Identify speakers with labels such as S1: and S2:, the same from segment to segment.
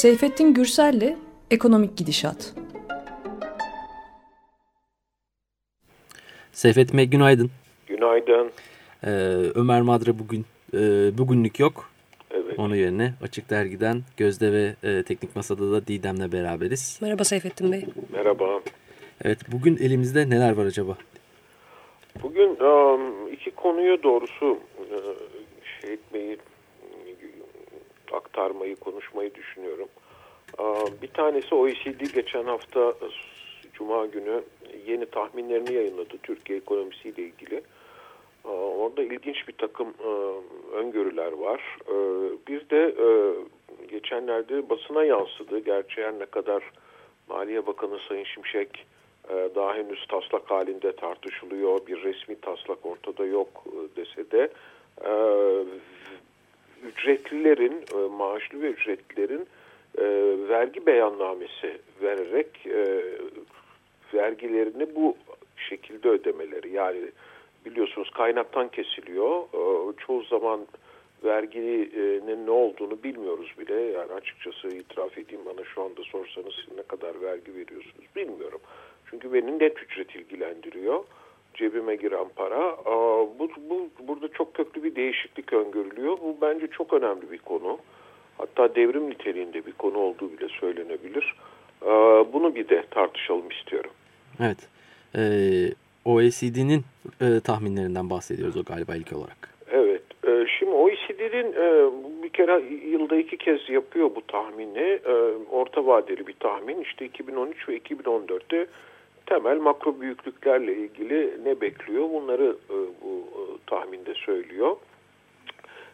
S1: Seyfettin Gürsel'le Ekonomik Gidişat.
S2: Seyfettin Bey günaydın.
S3: Günaydın.
S2: Ee, Ömer Madra bugün e, bugünlük yok.
S3: Evet.
S2: Onun yerine Açık Dergi'den Gözde ve e, Teknik Masa'da da Didem'le beraberiz.
S4: Merhaba Seyfettin Bey.
S3: Merhaba.
S2: Evet bugün elimizde neler var acaba?
S3: Bugün um, iki konuyu doğrusu e, şey etmeyi, aktarmayı, konuşmayı düşünüyorum. Bir tanesi OECD geçen hafta Cuma günü yeni tahminlerini yayınladı Türkiye ekonomisiyle ilgili. Orada ilginç bir takım öngörüler var. Bir de geçenlerde basına yansıdı. Gerçi her ne kadar Maliye Bakanı Sayın Şimşek daha henüz taslak halinde tartışılıyor. Bir resmi taslak ortada yok dese de ücretlilerin, e, maaşlı ve ücretlilerin e, vergi beyannamesi vererek e, vergilerini bu şekilde ödemeleri yani biliyorsunuz kaynaktan kesiliyor. E, çoğu zaman verginin ne olduğunu bilmiyoruz bile. Yani açıkçası itiraf edeyim bana şu anda sorsanız ne kadar vergi veriyorsunuz bilmiyorum. Çünkü beni net ücret ilgilendiriyor. Cebime giren para. Bu, bu Burada çok köklü bir değişiklik öngörülüyor. Bu bence çok önemli bir konu. Hatta devrim niteliğinde bir konu olduğu bile söylenebilir. Bunu bir de tartışalım istiyorum.
S2: Evet. Ee, OECD'nin e, tahminlerinden bahsediyoruz o galiba ilk olarak.
S3: Evet. E, şimdi OECD'nin e, bir kere yılda iki kez yapıyor bu tahmini. E, orta vadeli bir tahmin. İşte 2013 ve 2014'te temel makro büyüklüklerle ilgili ne bekliyor bunları e, bu e, tahminde söylüyor.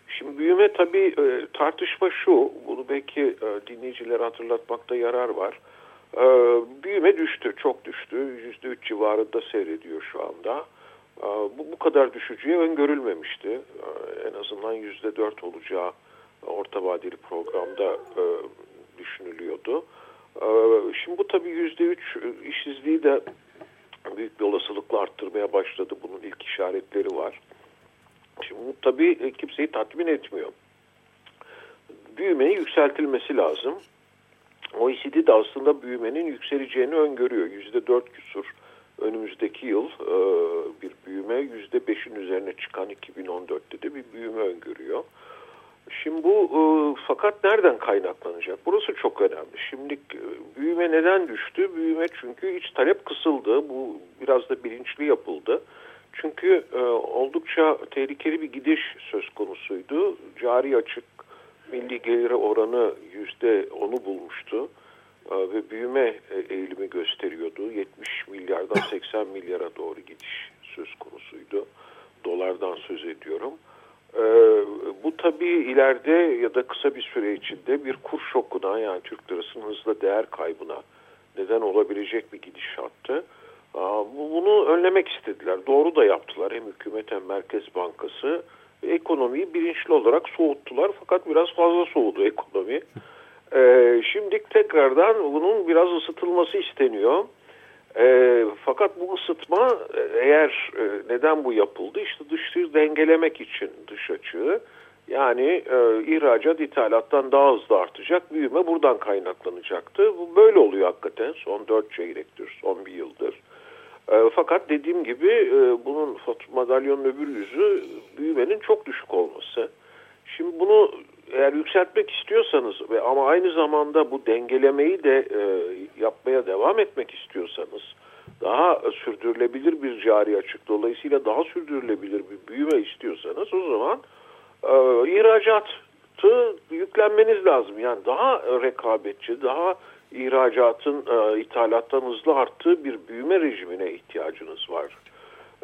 S3: Şimdi büyüme tabii e, tartışma şu, bunu belki dinleyicilere hatırlatmakta yarar var. Büyüme düştü, çok düştü. %3 civarında seyrediyor şu anda. Bu, bu kadar düşeceği öngörülmemişti. E, en azından %4 olacağı orta vadeli programda düşünülüyordu. E, şimdi bu tabii %3 işsizliği de büyük bir olasılıkla arttırmaya başladı. Bunun ilk işaretleri var. Şimdi bu tabii kimseyi tatmin etmiyor. Büyümenin yükseltilmesi lazım. OECD de aslında büyümenin yükseleceğini öngörüyor. Yüzde dört küsur önümüzdeki yıl e, bir büyüme yüzde beşin üzerine çıkan 2014'te de bir büyüme öngörüyor. Şimdi bu e, fakat nereden kaynaklanacak? Burası çok önemli. Şimdi e, büyüme neden düştü? Büyüme çünkü iç talep kısıldı. Bu biraz da bilinçli yapıldı. Çünkü e, oldukça tehlikeli bir gidiş söz konusuydu. Cari açık milli geliri oranı yüzde onu bulmuştu e, ve büyüme e, eğilimi gösteriyordu. 70 milyardan 80 milyara doğru gidiş söz konusuydu. Dolardan söz ediyorum. E, bu tabii ileride ya da kısa bir süre içinde bir kur şokuna yani Türk lirasının hızla değer kaybına neden olabilecek bir gidişattı. Bunu önlemek istediler. Doğru da yaptılar. Hem hükümet hem Merkez Bankası ekonomiyi bilinçli olarak soğuttular. Fakat biraz fazla soğudu ekonomi. Ee, şimdi tekrardan bunun biraz ısıtılması isteniyor. Ee, fakat bu ısıtma eğer e, neden bu yapıldı? İşte dışıyı dengelemek için dış açığı. Yani e, ihracat ithalattan daha hızlı artacak. Büyüme buradan kaynaklanacaktı. Bu böyle oluyor hakikaten son dört çeyrektir, son bir yıldır. E, fakat dediğim gibi e, bunun madalyonun öbür yüzü büyümenin çok düşük olması. Şimdi bunu eğer yükseltmek istiyorsanız ve ama aynı zamanda bu dengelemeyi de e, yapmaya devam etmek istiyorsanız daha sürdürülebilir bir cari açık dolayısıyla daha sürdürülebilir bir büyüme istiyorsanız o zaman e, ihracatı yüklenmeniz lazım. Yani daha rekabetçi, daha ihracatın e, ithalattan hızlı arttığı bir büyüme rejimine ihtiyacınız var.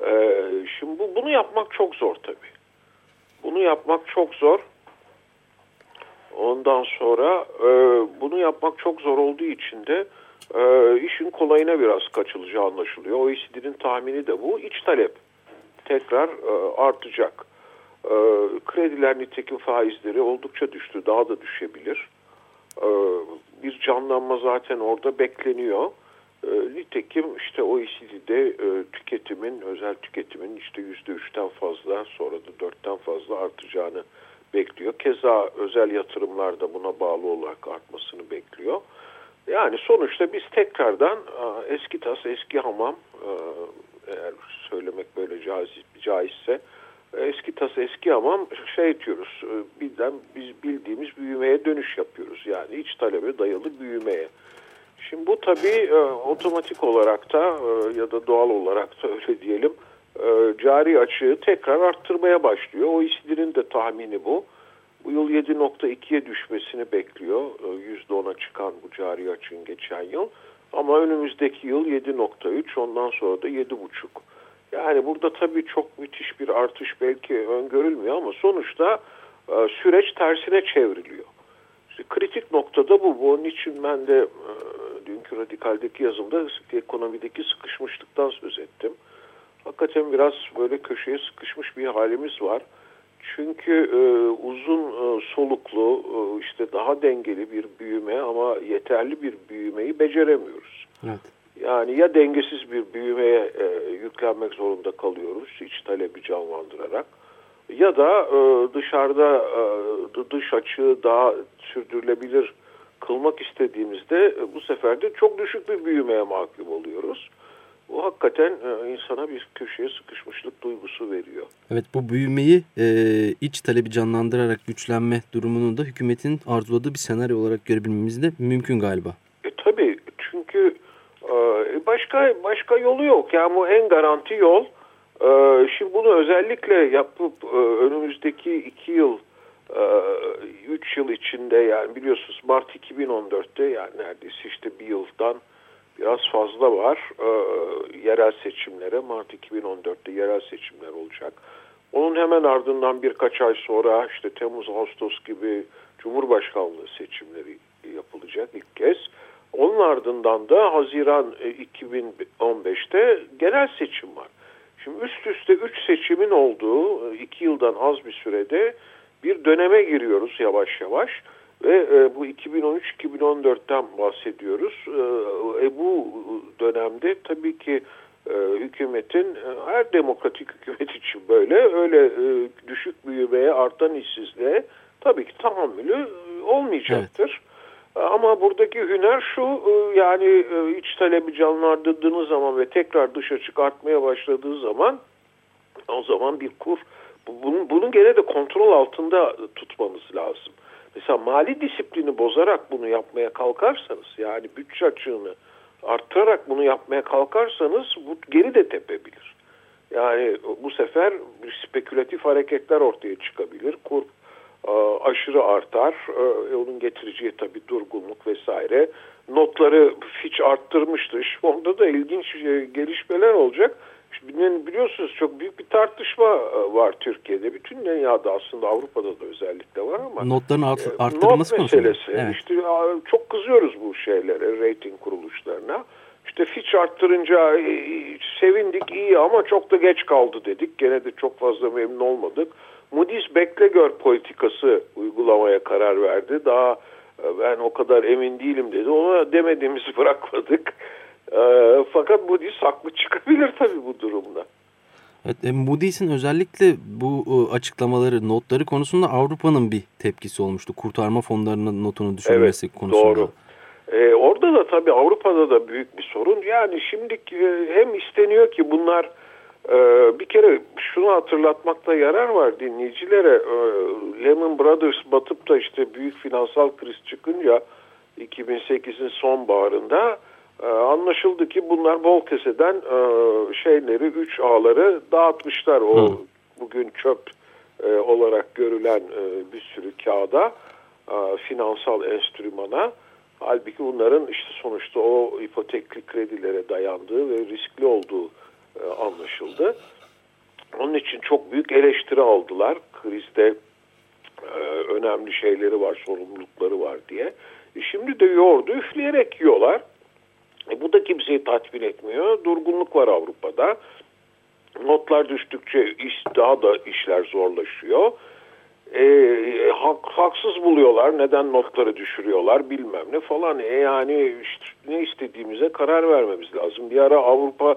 S3: E, şimdi bu, bunu yapmak çok zor tabii. Bunu yapmak çok zor. Ondan sonra e, bunu yapmak çok zor olduğu için de e, işin kolayına biraz kaçılacağı anlaşılıyor. OECD'nin tahmini de bu. İç talep tekrar e, artacak. E, krediler nitekim faizleri oldukça düştü. Daha da düşebilir. E, bir canlanma zaten orada bekleniyor. E, nitekim işte OECD'de e, tüketimin, özel tüketimin işte yüzde üçten fazla sonra da dörtten fazla artacağını bekliyor. Keza özel yatırımlar da buna bağlı olarak artmasını bekliyor Yani sonuçta biz tekrardan eski tas, eski hamam eğer söylemek böyle caiz, caizse eski tas, eski hamam şey diyoruz birden biz bildiğimiz büyümeye dönüş yapıyoruz. Yani iç talebe dayalı büyümeye. Şimdi bu tabii otomatik olarak da ya da doğal olarak da öyle diyelim cari açığı tekrar arttırmaya başlıyor. O işlerin de tahmini bu. Bu yıl 7.2'ye düşmesini bekliyor. %10'a çıkan bu cari açığın geçen yıl. Ama önümüzdeki yıl 7.3 ondan sonra da 7.5. Yani burada tabii çok müthiş bir artış belki öngörülmüyor ama sonuçta e, süreç tersine çevriliyor. İşte kritik noktada bu. Bunun için ben de e, dünkü radikaldeki yazımda ekonomideki sıkışmışlıktan söz ettim. Hakikaten biraz böyle köşeye sıkışmış bir halimiz var. Çünkü e, uzun e, soluklu e, işte daha dengeli bir büyüme ama yeterli bir büyümeyi beceremiyoruz. Evet. Yani ya dengesiz bir büyümeye e, yüklenmek zorunda kalıyoruz iç talebi canlandırarak ya da e, dışarıda e, dış açığı daha sürdürülebilir kılmak istediğimizde e, bu sefer de çok düşük bir büyümeye mahkum oluyoruz. Bu hakikaten e, insana bir köşeye sıkışmışlık duygusu veriyor.
S2: Evet bu büyümeyi e, iç talebi canlandırarak güçlenme durumunu da hükümetin arzuladığı bir senaryo olarak görebilmemiz de mümkün galiba.
S3: E, tabii çünkü e, başka başka yolu yok. Yani bu en garanti yol. E, şimdi bunu özellikle yapıp e, önümüzdeki iki yıl e, üç yıl içinde yani biliyorsunuz Mart 2014'te yani neredeyse işte bir yıldan biraz fazla var. E, yerel seçimlere Mart 2014'te yerel seçimler olacak. Onun hemen ardından birkaç ay sonra işte Temmuz Ağustos gibi Cumhurbaşkanlığı seçimleri yapılacak ilk kez. Onun ardından da Haziran 2015'te e, genel seçim var. Şimdi üst üste üç seçimin olduğu iki yıldan az bir sürede bir döneme giriyoruz yavaş yavaş. Ve e, bu 2013-2014'ten bahsediyoruz. E, e, bu dönemde tabii ki e, hükümetin e, her demokratik hükümet için böyle öyle e, düşük büyümeye artan işsizliğe tabii ki tahammülü e, olmayacaktır. Evet. Ama buradaki hüner şu e, yani e, iç talebi canlandırdığınız zaman ve tekrar dış açık artmaya başladığı zaman o zaman bir kur bunun, bunun gene de kontrol altında tutmamız lazım. Mesela mali disiplini bozarak bunu yapmaya kalkarsanız yani bütçe açığını arttırarak bunu yapmaya kalkarsanız bu geri de tepebilir. Yani bu sefer spekülatif hareketler ortaya çıkabilir. Kur aşırı artar. Onun getireceği tabii durgunluk vesaire. Notları Fitch arttırmıştı. Şu anda da ilginç gelişmeler olacak biliyorsunuz çok büyük bir tartışma e, var Türkiye'de. Bütün dünyada aslında Avrupa'da da özellikle var ama.
S2: Notların art e, arttırılması
S3: not meselesi. Evet. İşte çok kızıyoruz bu şeylere, rating kuruluşlarına. İşte Fitch arttırınca e, sevindik iyi ama çok da geç kaldı dedik. Gene de çok fazla memnun olmadık. Moody's bekle gör politikası uygulamaya karar verdi. Daha ben o kadar emin değilim dedi. Ona demediğimizi bırakmadık. E, fakat Moody's haklı çıkabilir tabii bu durumda.
S2: Evet, e, Moody's'in özellikle bu e, açıklamaları, notları konusunda Avrupa'nın bir tepkisi olmuştu. Kurtarma fonlarının notunu düşürmesi evet, konusunda.
S3: Doğru. Ee, orada da tabii Avrupa'da da büyük bir sorun. Yani şimdi e, hem isteniyor ki bunlar e, bir kere şunu hatırlatmakta yarar var dinleyicilere. E, Lehman Brothers batıp da işte büyük finansal kriz çıkınca 2008'in sonbaharında ee, anlaşıldı ki bunlar bol keseden e, şeyleri, üç ağları dağıtmışlar o Hı. bugün çöp e, olarak görülen e, bir sürü kağıda, finansal enstrümana. Halbuki bunların işte sonuçta o ipotekli kredilere dayandığı ve riskli olduğu anlaşıldı. Onun için çok büyük eleştiri aldılar. Krizde önemli şeyleri var, sorumlulukları var diye. Şimdi de yoğurdu üfleyerek yiyorlar. E, bu da kimseyi tatmin etmiyor. Durgunluk var Avrupa'da. Notlar düştükçe iş, daha da işler zorlaşıyor. E, hak, haksız buluyorlar. Neden notları düşürüyorlar bilmem ne falan. E, yani işte ne istediğimize karar vermemiz lazım. Bir ara Avrupa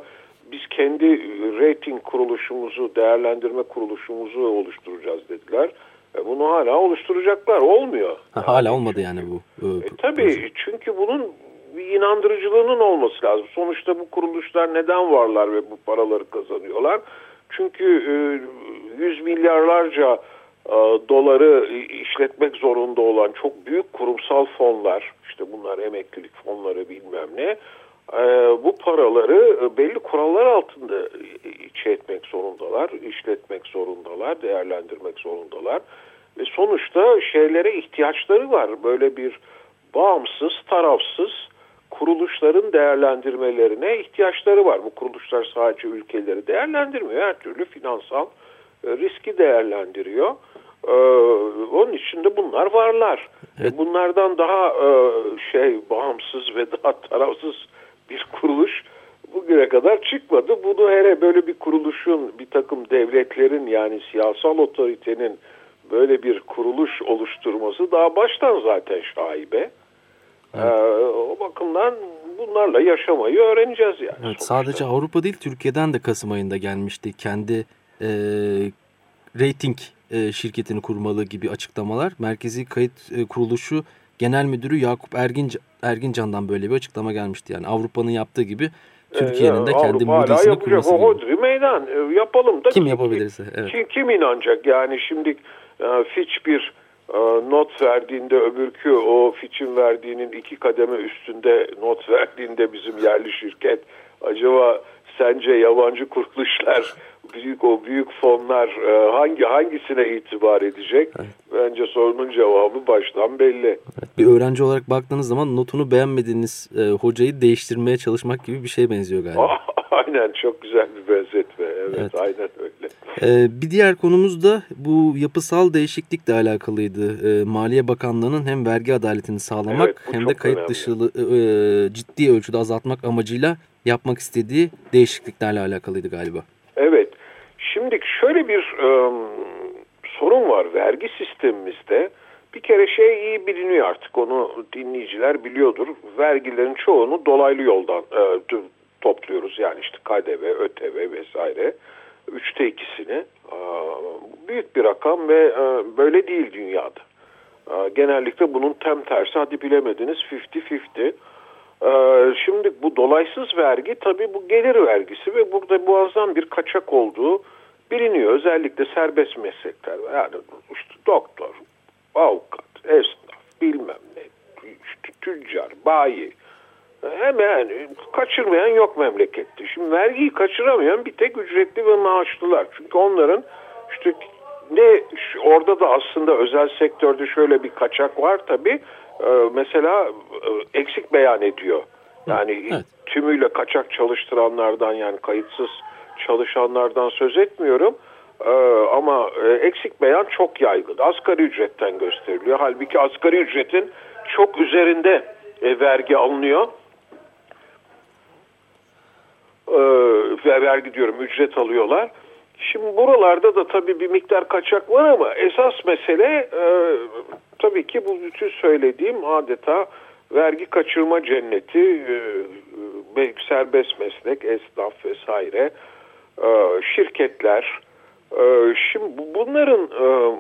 S3: biz kendi rating kuruluşumuzu, değerlendirme kuruluşumuzu oluşturacağız dediler. E, bunu hala oluşturacaklar. Olmuyor.
S2: Ha, hala olmadı yani bu.
S3: E, tabii çünkü bunun bir inandırıcılığının olması lazım. Sonuçta bu kuruluşlar neden varlar ve bu paraları kazanıyorlar? Çünkü e, yüz milyarlarca e, doları işletmek zorunda olan çok büyük kurumsal fonlar, işte bunlar emeklilik fonları bilmem ne, e, bu paraları belli kurallar altında içe etmek zorundalar, işletmek zorundalar, değerlendirmek zorundalar. Ve sonuçta şeylere ihtiyaçları var. Böyle bir bağımsız, tarafsız kuruluşların değerlendirmelerine ihtiyaçları var. Bu kuruluşlar sadece ülkeleri değerlendirmiyor. Her türlü finansal e, riski değerlendiriyor. Ee, onun için de bunlar varlar. Evet. Bunlardan daha e, şey bağımsız ve daha tarafsız bir kuruluş bugüne kadar çıkmadı. Bunu hele böyle bir kuruluşun, bir takım devletlerin yani siyasal otoritenin böyle bir kuruluş oluşturması daha baştan zaten şaibe. Evet. Ee, o bakımdan bunlarla yaşamayı öğreneceğiz yani.
S2: Evet, sadece Avrupa değil Türkiye'den de Kasım ayında gelmişti. Kendi e, rating e, şirketini kurmalı gibi açıklamalar. Merkezi Kayıt e, Kuruluşu Genel Müdürü Yakup Erginc Ergincan'dan böyle bir açıklama gelmişti. Yani Avrupa'nın yaptığı gibi Türkiye'nin de kendi Moody'sini kurması.
S3: Hodri meydan e, yapalım da.
S2: Kim yapabilirse. Evet.
S3: Kim, kim inanacak yani şimdi e, Fitch bir not verdiğinde öbürkü o Fitch'in verdiğinin iki kademe üstünde not verdiğinde bizim yerli şirket acaba sence yabancı kuruluşlar büyük o büyük fonlar e, hangi hangisine itibar edecek? Evet. Bence sorunun cevabı baştan belli. Evet,
S2: bir öğrenci olarak baktığınız zaman notunu beğenmediğiniz e, hocayı değiştirmeye çalışmak gibi bir şey benziyor galiba.
S3: aynen çok güzel bir benzetme. Evet, evet. aynen öyle.
S2: Ee, bir diğer konumuz da bu yapısal değişiklikle alakalıydı. Ee, Maliye Bakanlığı'nın hem vergi adaletini sağlamak evet, hem de kayıt dışılığı e, ciddi ölçüde azaltmak amacıyla yapmak istediği değişikliklerle alakalıydı galiba.
S3: Evet. Şimdi şöyle bir e, sorun var vergi sistemimizde. Bir kere şey iyi biliniyor artık onu dinleyiciler biliyordur. Vergilerin çoğunu dolaylı yoldan e, topluyoruz. Yani işte KDV, ÖTV vesaire. Üçte ikisini. E, büyük bir rakam ve e, böyle değil dünyada. E, genellikle bunun tem tersi hadi bilemediniz 50-50. Ee, şimdi bu dolaysız vergi tabii bu gelir vergisi ve burada muazzam bir kaçak olduğu biliniyor. Özellikle serbest meslekler. Yani işte doktor, avukat, esnaf, bilmem ne, işte tüccar, bayi. Hemen kaçırmayan yok memlekette. Şimdi vergiyi kaçıramayan bir tek ücretli ve maaşlılar. Çünkü onların işte ne orada da aslında özel sektörde şöyle bir kaçak var tabii ee, mesela e, eksik beyan ediyor. Yani evet. tümüyle kaçak çalıştıranlardan yani kayıtsız çalışanlardan söz etmiyorum. Ee, ama e, eksik beyan çok yaygın. Asgari ücretten gösteriliyor. Halbuki asgari ücretin çok üzerinde e, vergi alınıyor. Ee, vergi diyorum ücret alıyorlar. Şimdi buralarda da tabii bir miktar kaçak var ama esas mesele e, tabii ki bu bütün söylediğim adeta vergi kaçırma cenneti, e, serbest meslek, esnaf vesaire, e, şirketler. E, şimdi bunların e,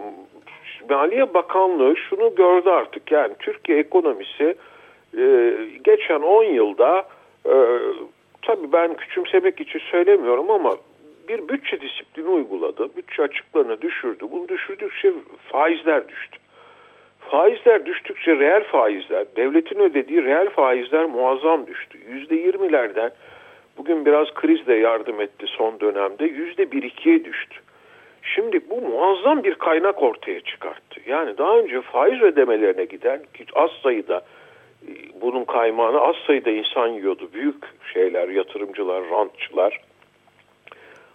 S3: Maliye Bakanlığı şunu gördü artık yani Türkiye ekonomisi e, geçen 10 yılda e, tabii ben küçümsemek için söylemiyorum ama bir bütçe disiplini uyguladı. Bütçe açıklarını düşürdü. Bunu düşürdükçe faizler düştü. Faizler düştükçe reel faizler, devletin ödediği reel faizler muazzam düştü. Yüzde yirmilerden bugün biraz kriz de yardım etti son dönemde. Yüzde bir ikiye düştü. Şimdi bu muazzam bir kaynak ortaya çıkarttı. Yani daha önce faiz ödemelerine giden az sayıda bunun kaymağını az sayıda insan yiyordu. Büyük şeyler, yatırımcılar, rantçılar.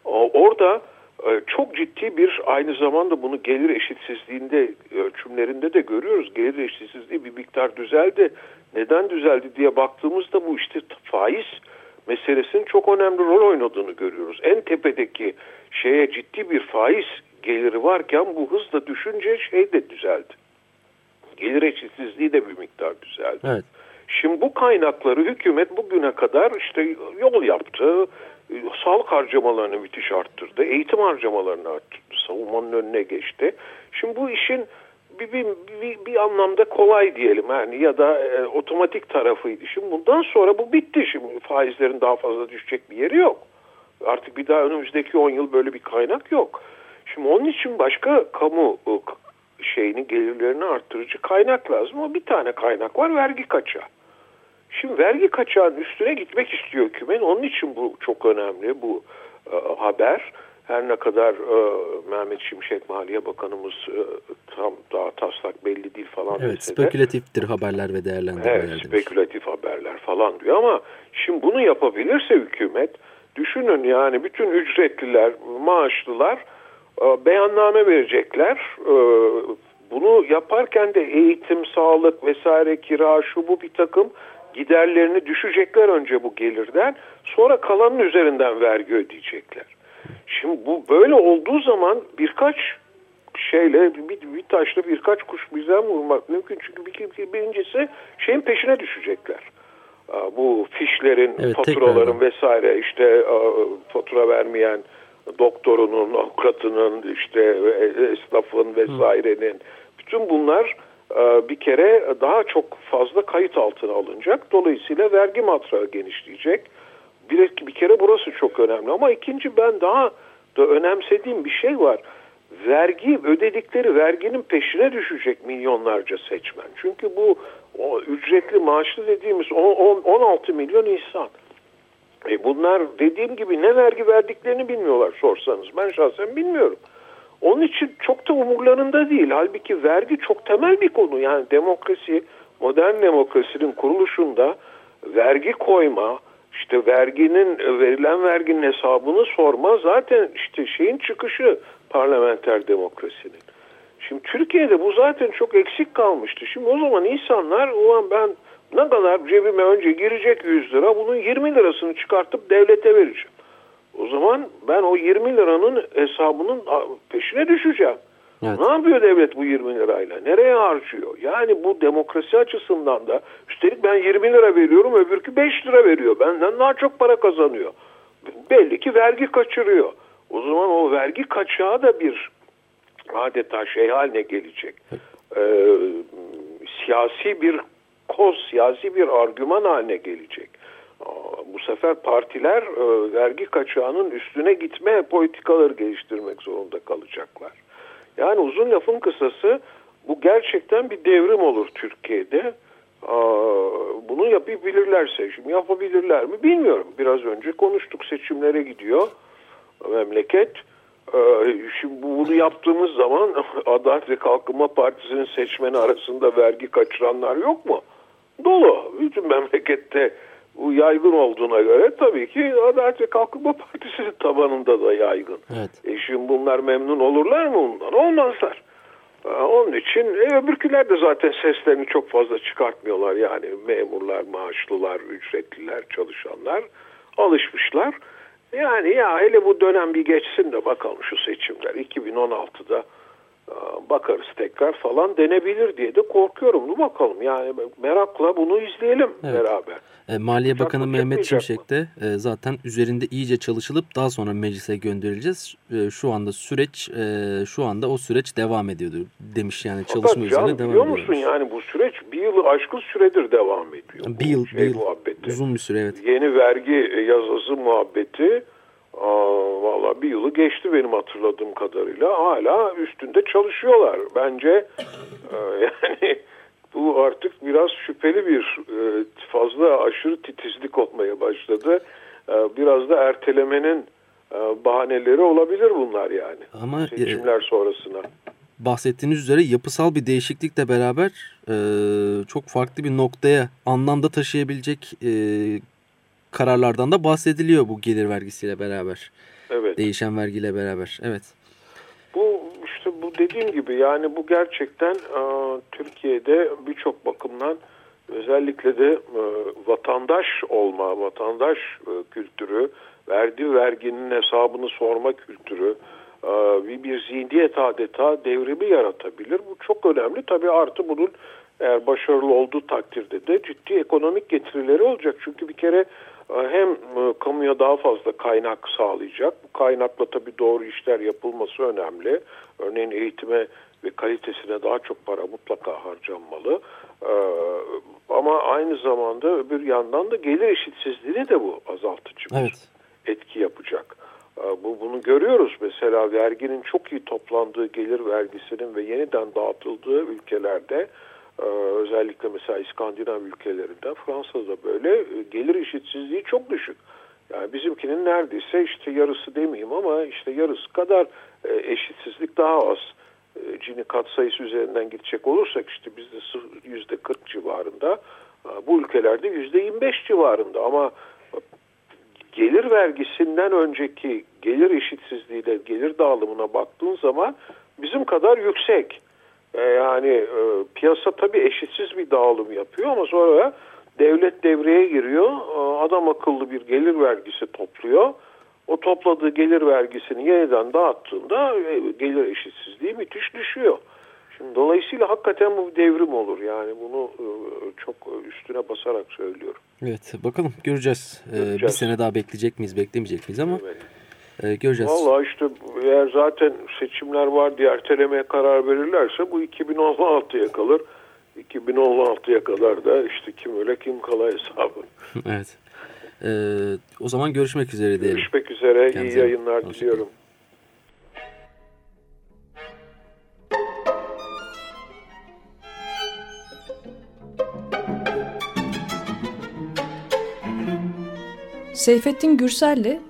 S3: Orada e, çok ciddi bir aynı zamanda bunu gelir eşitsizliğinde ölçümlerinde de görüyoruz. Gelir eşitsizliği bir miktar düzeldi. Neden düzeldi diye baktığımızda bu işte faiz meselesinin çok önemli rol oynadığını görüyoruz. En tepedeki şeye ciddi bir faiz geliri varken bu hızla düşünce şey de düzeldi. Gelir eşitsizliği de bir miktar düzeldi. Evet. Şimdi bu kaynakları hükümet bugüne kadar işte yol yaptı, sağlık harcamalarını müthiş arttırdı. Eğitim harcamalarını arttırdı. Savunmanın önüne geçti. Şimdi bu işin bir, bir, bir, bir anlamda kolay diyelim yani ya da e, otomatik tarafıydı. Şimdi bundan sonra bu bitti. Şimdi faizlerin daha fazla düşecek bir yeri yok. Artık bir daha önümüzdeki 10 yıl böyle bir kaynak yok. Şimdi onun için başka kamu e, şeyini gelirlerini arttırıcı kaynak lazım. O bir tane kaynak var vergi kaçağı. Şimdi vergi kaçağının üstüne gitmek istiyor hükümet. Onun için bu çok önemli bu e, haber. Her ne kadar e, Mehmet Şimşek Maliye Bakanımız e, tam daha taslak belli değil falan
S2: evet,
S3: dese
S2: spekülatiftir haberler ve değerlendirmeler.
S3: Evet, demiş. spekülatif haberler falan diyor ama şimdi bunu yapabilirse hükümet düşünün yani bütün ücretliler, maaşlılar e, beyanname verecekler. E, bunu yaparken de eğitim, sağlık vesaire kira şu bu bir takım giderlerini düşecekler önce bu gelirden sonra kalanın üzerinden vergi ödeyecekler. Şimdi bu böyle olduğu zaman birkaç şeyle bir, bir taşla birkaç kuş birden vurmak mümkün. Çünkü bir, birincisi şeyin peşine düşecekler. Bu fişlerin,
S2: evet,
S3: faturaların vesaire işte fatura vermeyen doktorunun, avukatının, işte esnafın vesairenin bütün bunlar bir kere daha çok fazla kayıt altına alınacak. Dolayısıyla vergi matrağı genişleyecek. Bir, bir kere burası çok önemli ama ikinci ben daha da önemsediğim bir şey var. Vergi ödedikleri verginin peşine düşecek milyonlarca seçmen. Çünkü bu o ücretli maaşlı dediğimiz 10, 10, 16 milyon insan. E bunlar dediğim gibi ne vergi verdiklerini bilmiyorlar sorsanız. Ben şahsen bilmiyorum. Onun için çok da umurlarında değil. Halbuki vergi çok temel bir konu. Yani demokrasi, modern demokrasinin kuruluşunda vergi koyma, işte verginin verilen verginin hesabını sorma zaten işte şeyin çıkışı parlamenter demokrasinin. Şimdi Türkiye'de bu zaten çok eksik kalmıştı. Şimdi o zaman insanlar ulan ben ne kadar cebime önce girecek 100 lira bunun 20 lirasını çıkartıp devlete vereceğim. O zaman ben o 20 liranın hesabının peşine düşeceğim. Evet. Ne yapıyor devlet bu 20 lirayla? Nereye harcıyor? Yani bu demokrasi açısından da üstelik ben 20 lira veriyorum öbürkü 5 lira veriyor. Benden daha çok para kazanıyor. Belli ki vergi kaçırıyor. O zaman o vergi kaçağı da bir adeta şey haline gelecek. Ee, siyasi bir koz, siyasi bir argüman haline gelecek. Bu sefer partiler e, vergi kaçağının üstüne gitme politikaları geliştirmek zorunda kalacaklar. Yani uzun lafın kısası bu gerçekten bir devrim olur Türkiye'de. Bunu yapabilirlerse, şimdi yapabilirler mi bilmiyorum. Biraz önce konuştuk seçimlere gidiyor memleket. Şimdi bunu yaptığımız zaman Adalet ve Kalkınma Partisi'nin seçmeni arasında vergi kaçıranlar yok mu? Dolu. Bütün memlekette yaygın olduğuna göre tabii ki Adalet ve Kalkınma Partisi'nin tabanında da yaygın. Evet. E şimdi bunlar memnun olurlar mı bundan? Olmazlar. Onun için e, öbürküler de zaten seslerini çok fazla çıkartmıyorlar. Yani memurlar, maaşlılar, ücretliler, çalışanlar alışmışlar. Yani ya hele bu dönem bir geçsin de bakalım şu seçimler 2016'da bakarız tekrar falan denebilir diye de korkuyorum. Dur bakalım yani merakla bunu izleyelim evet. beraber.
S2: E, Maliye Uçak Bakanı Mehmet Şimşek de e, zaten üzerinde iyice çalışılıp daha sonra meclise gönderileceğiz. E, şu anda süreç e, şu anda o süreç devam ediyordu demiş yani Fakat çalışma can, üzerine devam ediyor.
S3: Biliyor musun yani bu süreç bir yılı aşkın süredir devam ediyor.
S2: Bir yıl, şey, bir yıl muhabbeti. uzun bir süre evet.
S3: Yeni vergi yazısı muhabbeti Aa, vallahi bir yılı geçti benim hatırladığım kadarıyla. Hala üstünde çalışıyorlar. Bence e, yani bu artık biraz şüpheli bir e, fazla aşırı titizlik olmaya başladı. E, biraz da ertelemenin e, bahaneleri olabilir bunlar yani. Ama seçimler sonrasına.
S2: Bahsettiğiniz üzere yapısal bir değişiklikle beraber e, çok farklı bir noktaya anlamda taşıyabilecek e, kararlardan da bahsediliyor bu gelir vergisiyle beraber. Evet. Değişen vergiyle beraber. Evet.
S3: Bu işte bu dediğim gibi yani bu gerçekten e, Türkiye'de birçok bakımdan özellikle de e, vatandaş olma, vatandaş e, kültürü, verdiği verginin hesabını sorma kültürü, e, bir, bir zihniyet adeta devrimi yaratabilir. Bu çok önemli. Tabii artı bunun eğer başarılı olduğu takdirde de ciddi ekonomik getirileri olacak. Çünkü bir kere ee, hem e, kamuya daha fazla kaynak sağlayacak. Bu kaynakla tabii doğru işler yapılması önemli. Örneğin eğitime ve kalitesine daha çok para mutlaka harcanmalı. E, ama aynı zamanda öbür yandan da gelir eşitsizliğini de bu azaltıcı bir evet. etki yapacak. E, bu bunu görüyoruz mesela verginin çok iyi toplandığı gelir vergisinin ve yeniden dağıtıldığı ülkelerde e, özellikle mesela İskandinav ülkelerinde Fransa'da böyle e, gelir eşitsizliği çok düşük. Yani bizimkinin neredeyse işte yarısı demeyeyim ama işte yarısı kadar eşitsizlik daha az. Cini katsayısı üzerinden gidecek olursak işte bizde yüzde 40 civarında bu ülkelerde yüzde 25 civarında ama gelir vergisinden önceki gelir eşitsizliğiyle gelir dağılımına baktığın zaman bizim kadar yüksek. E, yani e, piyasa tabii eşitsiz bir dağılım yapıyor ama sonra devlet devreye giriyor. E, adam akıllı bir gelir vergisi topluyor. O topladığı gelir vergisini yeniden dağıttığında e, gelir eşitsizliği müthiş düşüyor. Şimdi dolayısıyla hakikaten bu bir devrim olur. Yani bunu e, çok üstüne basarak söylüyorum.
S2: Evet bakalım göreceğiz. Ee, göreceğiz. Bir sene daha bekleyecek miyiz beklemeyecek miyiz ama evet. E, göreceğiz.
S3: Valla işte eğer zaten seçimler var diye ertelemeye karar verirlerse bu 2016'ya kalır. 2016'ya kadar da işte kim öyle kim kala hesabı.
S2: evet. Ee, o zaman görüşmek üzere diyelim.
S3: Görüşmek üzere. Kendinize. İyi yayınlar diliyorum.
S1: Seyfettin Gürsel'le